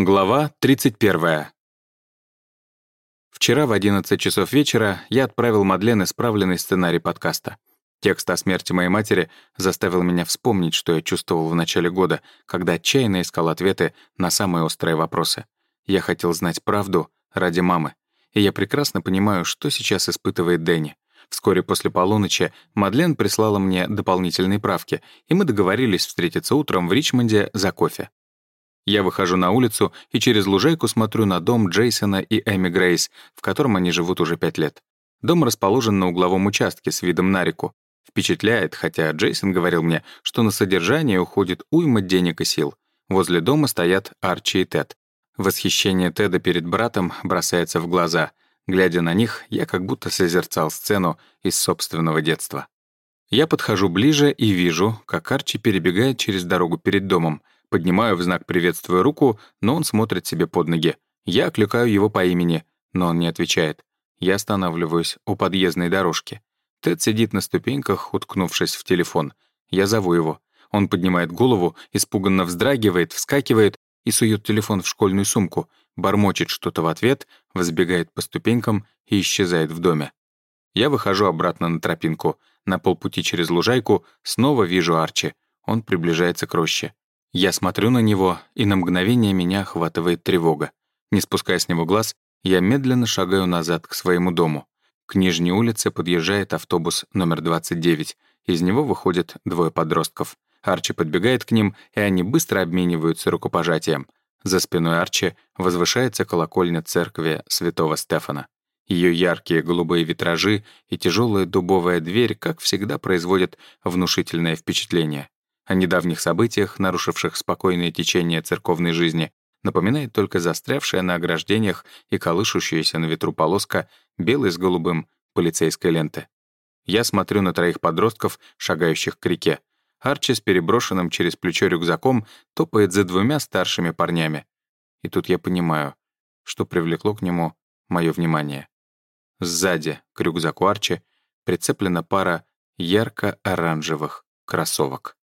Глава 31. Вчера в 11 часов вечера я отправил Мадлен исправленный сценарий подкаста. Текст о смерти моей матери заставил меня вспомнить, что я чувствовал в начале года, когда отчаянно искал ответы на самые острые вопросы. Я хотел знать правду ради мамы. И я прекрасно понимаю, что сейчас испытывает Дэнни. Вскоре после полуночи Мадлен прислала мне дополнительные правки, и мы договорились встретиться утром в Ричмонде за кофе. Я выхожу на улицу и через лужайку смотрю на дом Джейсона и Эми Грейс, в котором они живут уже пять лет. Дом расположен на угловом участке с видом на реку. Впечатляет, хотя Джейсон говорил мне, что на содержание уходит уйма денег и сил. Возле дома стоят Арчи и Тед. Восхищение Теда перед братом бросается в глаза. Глядя на них, я как будто созерцал сцену из собственного детства. Я подхожу ближе и вижу, как Арчи перебегает через дорогу перед домом — Поднимаю в знак приветствия руку, но он смотрит себе под ноги. Я окликаю его по имени, но он не отвечает. Я останавливаюсь у подъездной дорожки. Тед сидит на ступеньках, уткнувшись в телефон. Я зову его. Он поднимает голову, испуганно вздрагивает, вскакивает и сует телефон в школьную сумку, бормочет что-то в ответ, взбегает по ступенькам и исчезает в доме. Я выхожу обратно на тропинку. На полпути через лужайку снова вижу Арчи. Он приближается к роще. Я смотрю на него, и на мгновение меня охватывает тревога. Не спуская с него глаз, я медленно шагаю назад к своему дому. К нижней улице подъезжает автобус номер 29. Из него выходят двое подростков. Арчи подбегает к ним, и они быстро обмениваются рукопожатием. За спиной Арчи возвышается колокольня церкви святого Стефана. Ее яркие голубые витражи и тяжелая дубовая дверь, как всегда, производят внушительное впечатление. О недавних событиях, нарушивших спокойное течение церковной жизни, напоминает только застрявшая на ограждениях и колышущаяся на ветру полоска белой с голубым полицейской ленты. Я смотрю на троих подростков, шагающих к реке. Арчи с переброшенным через плечо рюкзаком топает за двумя старшими парнями. И тут я понимаю, что привлекло к нему мое внимание. Сзади, к рюкзаку Арчи, прицеплена пара ярко-оранжевых кроссовок.